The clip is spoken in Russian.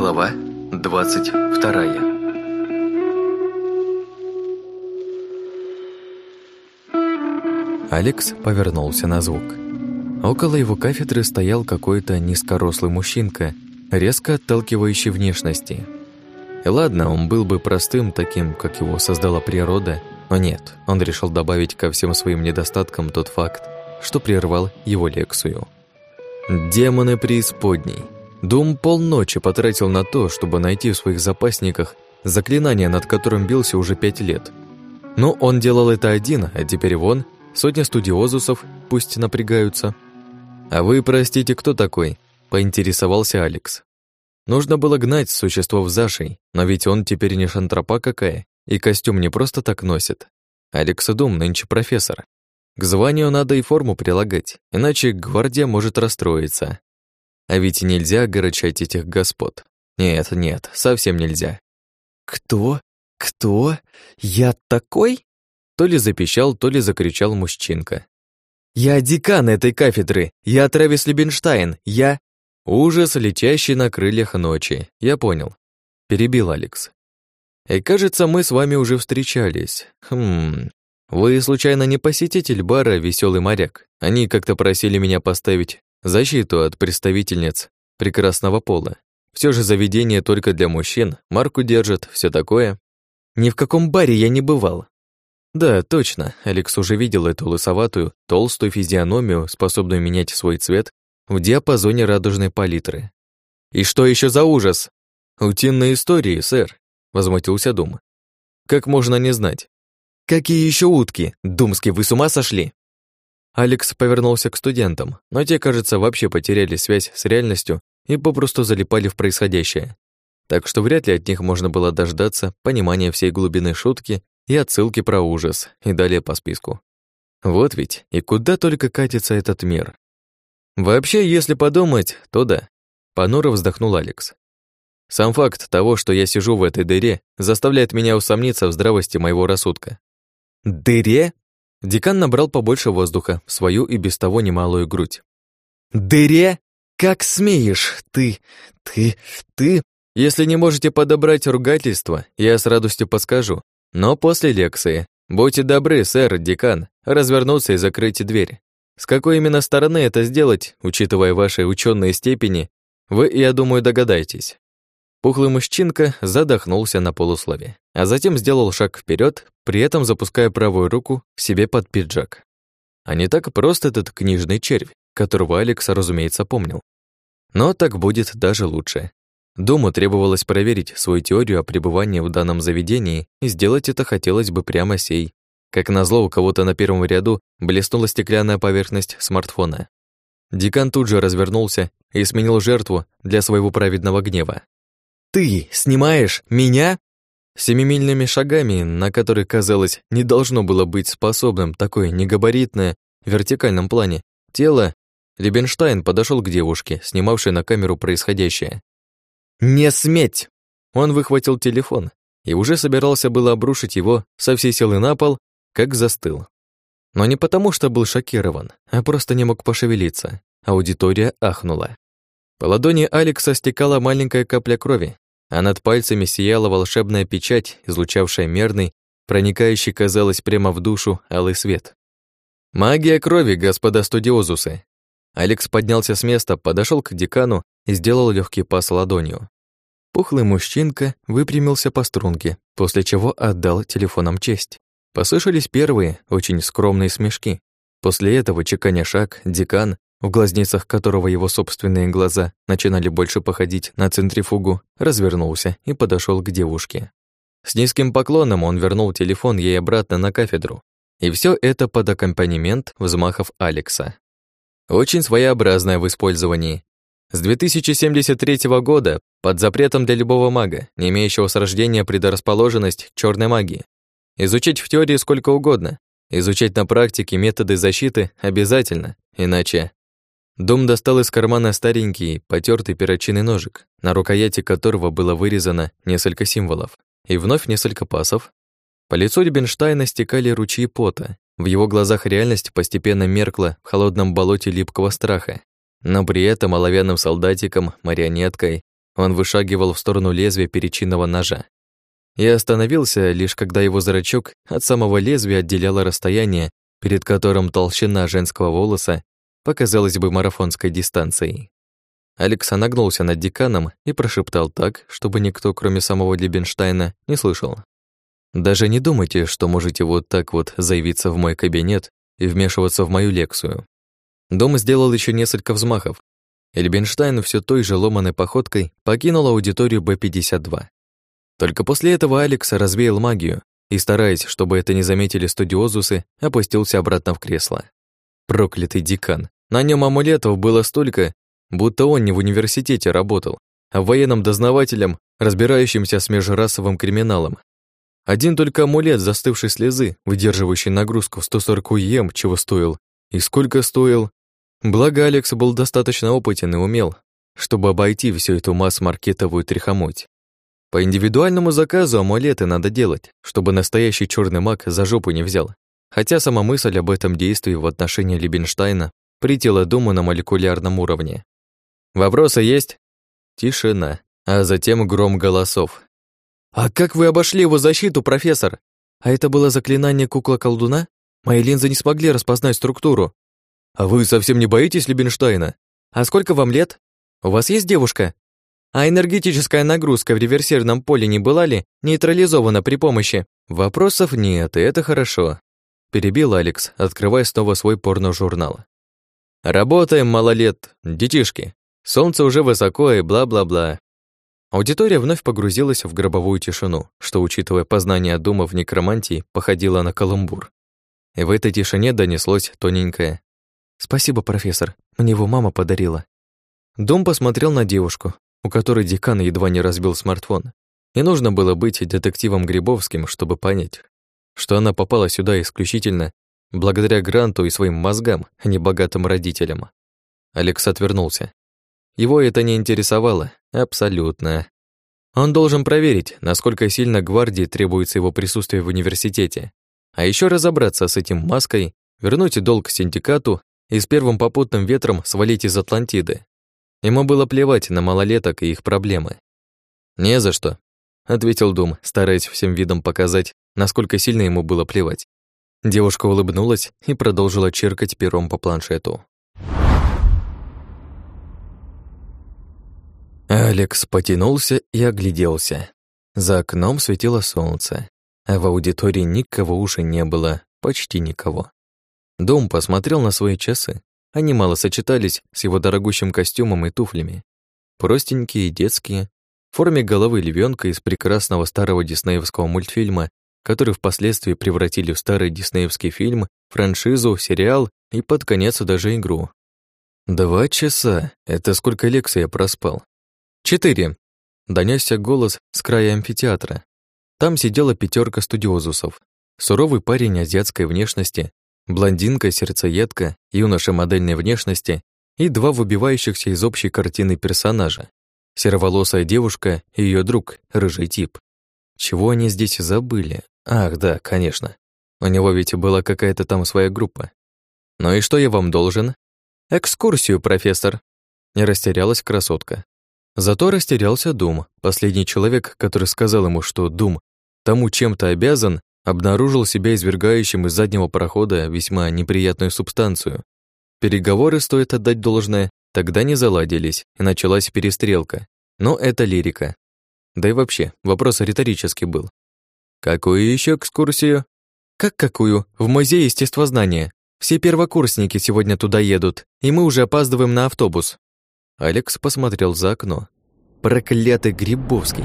Глава 22 Алекс повернулся на звук. Около его кафедры стоял какой-то низкорослый мужчинка, резко отталкивающий внешности. Ладно, он был бы простым, таким, как его создала природа, но нет, он решил добавить ко всем своим недостаткам тот факт, что прервал его лекцию. Демоны преисподней. Дум полночи потратил на то, чтобы найти в своих запасниках заклинание, над которым бился уже пять лет. Но он делал это один, а теперь вон, сотня студиозусов, пусть напрягаются – «А вы, простите, кто такой?» — поинтересовался Алекс. Нужно было гнать существов Зашей, но ведь он теперь не шантропа какая, и костюм не просто так носит. Алекс Дум нынче профессор. К званию надо и форму прилагать, иначе гвардия может расстроиться. А ведь нельзя огорчать этих господ. Нет, нет, совсем нельзя. «Кто? Кто? Я такой?» То ли запищал, то ли закричал мужчинка. «Я декан этой кафедры! Я Трэвис Лебенштайн! Я...» Ужас, летящий на крыльях ночи. Я понял. Перебил Алекс. И кажется, мы с вами уже встречались. Хм... Вы, случайно, не посетитель бара «Веселый моряк»? Они как-то просили меня поставить защиту от представительниц прекрасного пола. Все же заведение только для мужчин, марку держит, все такое. Ни в каком баре я не бывал. Да, точно, Алекс уже видел эту лысоватую, толстую физиономию, способную менять свой цвет в диапазоне радужной палитры. «И что еще за ужас?» «Утиные истории, сэр», — возмутился Дум. «Как можно не знать?» «Какие еще утки? Думски, вы с ума сошли?» Алекс повернулся к студентам, но те, кажется, вообще потеряли связь с реальностью и попросту залипали в происходящее. Так что вряд ли от них можно было дождаться понимания всей глубины шутки и отсылки про ужас, и далее по списку. Вот ведь, и куда только катится этот мир. Вообще, если подумать, то да. Понуро вздохнул Алекс. Сам факт того, что я сижу в этой дыре, заставляет меня усомниться в здравости моего рассудка. «Дыре?» Декан набрал побольше воздуха в свою и без того немалую грудь. «Дыре? Как смеешь? Ты... ты... ты...» Если не можете подобрать ругательство, я с радостью подскажу. Но после лекции, будьте добры, сэр, декан, развернуться и закрыть дверь. С какой именно стороны это сделать, учитывая ваши ученые степени, вы, я думаю, догадаетесь. Пухлый мужчинка задохнулся на полуслове, а затем сделал шаг вперед, при этом запуская правую руку себе под пиджак. А не так просто этот книжный червь, которого Алекс, разумеется, помнил. Но так будет даже лучше. Дому требовалось проверить свою теорию о пребывании в данном заведении, и сделать это хотелось бы прямо сей. Как назло, у кого-то на первом ряду блеснула стеклянная поверхность смартфона. Декан тут же развернулся и сменил жертву для своего праведного гнева. «Ты снимаешь меня?» Семимильными шагами, на которые, казалось, не должно было быть способным такое негабаритное в вертикальном плане тело, Лебенштайн подошел к девушке, снимавшей на камеру происходящее. «Не сметь!» Он выхватил телефон и уже собирался было обрушить его со всей силы на пол, как застыл. Но не потому, что был шокирован, а просто не мог пошевелиться. Аудитория ахнула. По ладони Алекса стекала маленькая капля крови, а над пальцами сияла волшебная печать, излучавшая мерный, проникающий, казалось, прямо в душу алый свет. «Магия крови, господа студиозусы!» Алекс поднялся с места, подошел к декану и сделал легкий пас ладонью. Пухлый мужчинка выпрямился по струнке, после чего отдал телефонам честь. Послышались первые, очень скромные смешки. После этого, чеканя шаг, декан, в глазницах которого его собственные глаза начинали больше походить на центрифугу, развернулся и подошел к девушке. С низким поклоном он вернул телефон ей обратно на кафедру. И все это под аккомпанемент взмахов Алекса. Очень своеобразное в использовании, с 2073 года под запретом для любого мага, не имеющего с рождения предрасположенность к черной магии. Изучить в теории сколько угодно, изучать на практике методы защиты обязательно, иначе... Дом достал из кармана старенький, потертый перочинный ножик, на рукояти которого было вырезано несколько символов, и вновь несколько пасов. По лицу Рибенштейна стекали ручьи пота, в его глазах реальность постепенно меркла в холодном болоте липкого страха, но при этом оловянным солдатиком, марионеткой, Он вышагивал в сторону лезвия перечинного ножа. Я остановился, лишь когда его зрачок от самого лезвия отделяло расстояние, перед которым толщина женского волоса показалась бы марафонской дистанцией. Алекс нагнулся над деканом и прошептал так, чтобы никто, кроме самого Лебенштейна, не слышал. «Даже не думайте, что можете вот так вот заявиться в мой кабинет и вмешиваться в мою лекцию». Дом сделал еще несколько взмахов, и Лебенштайн все той же ломаной походкой покинул аудиторию Б-52. Только после этого Алекс развеял магию и, стараясь, чтобы это не заметили студиозусы, опустился обратно в кресло. Проклятый декан. На нем амулетов было столько, будто он не в университете работал, а военным дознавателем, разбирающимся с межрасовым криминалом. Один только амулет застывшей слезы, выдерживающий нагрузку в 140 ем, чего стоил, и сколько стоил. Благо Алекс был достаточно опытен и умел, чтобы обойти всю эту масс-маркетовую трихомуть. По индивидуальному заказу амулеты надо делать, чтобы настоящий черный маг за жопу не взял. Хотя сама мысль об этом действии в отношении Либенштейна притила думу на молекулярном уровне. «Вопросы есть?» Тишина, а затем гром голосов. «А как вы обошли его защиту, профессор? А это было заклинание кукла-колдуна? Мои линзы не смогли распознать структуру. А вы совсем не боитесь Либенштейна? А сколько вам лет? У вас есть девушка? А энергетическая нагрузка в реверсивном поле не была ли нейтрализована при помощи? Вопросов нет, и это хорошо. Перебил Алекс, открывая снова свой порно-журнал. Работаем, малолет, детишки. Солнце уже высоко и бла-бла-бла. Аудитория вновь погрузилась в гробовую тишину, что, учитывая познание Дума в некромантии, походило на каламбур. И в этой тишине донеслось тоненькое «Спасибо, профессор, мне его мама подарила». Дом посмотрел на девушку, у которой декан едва не разбил смартфон. И нужно было быть детективом Грибовским, чтобы понять, что она попала сюда исключительно благодаря гранту и своим мозгам, а не богатым родителям. Алекс отвернулся. Его это не интересовало, абсолютно. Он должен проверить, насколько сильно гвардии требуется его присутствие в университете, а еще разобраться с этим маской, вернуть долг синдикату и с первым попутным ветром свалить из Атлантиды. Ему было плевать на малолеток и их проблемы. «Не за что», — ответил Дум, стараясь всем видом показать, насколько сильно ему было плевать. Девушка улыбнулась и продолжила черкать пером по планшету. Алекс потянулся и огляделся. За окном светило солнце, а в аудитории никого уже не было, почти никого. Дом посмотрел на свои часы. Они мало сочетались с его дорогущим костюмом и туфлями. Простенькие детские, в форме головы львенка из прекрасного старого диснеевского мультфильма, который впоследствии превратили в старый диснеевский фильм, франшизу, сериал и под конец даже игру. Два часа. Это сколько лекций я проспал? Четыре. Донесся голос с края амфитеатра. Там сидела пятерка студиозусов. Суровый парень азиатской внешности блондинка-сердцеедка, юноша модельной внешности и два выбивающихся из общей картины персонажа. Сероволосая девушка и ее друг, рыжий тип. Чего они здесь забыли? Ах, да, конечно. У него ведь была какая-то там своя группа. Ну и что я вам должен? Экскурсию, профессор. Не растерялась красотка. Зато растерялся Дум, последний человек, который сказал ему, что Дум тому чем-то обязан, обнаружил себя извергающим из заднего прохода весьма неприятную субстанцию. Переговоры, стоит отдать должное, тогда не заладились, и началась перестрелка. Но это лирика. Да и вообще, вопрос риторический был. Какую еще экскурсию? Как какую? В музей естествознания. Все первокурсники сегодня туда едут, и мы уже опаздываем на автобус. Алекс посмотрел за окно. Проклятый Грибовский.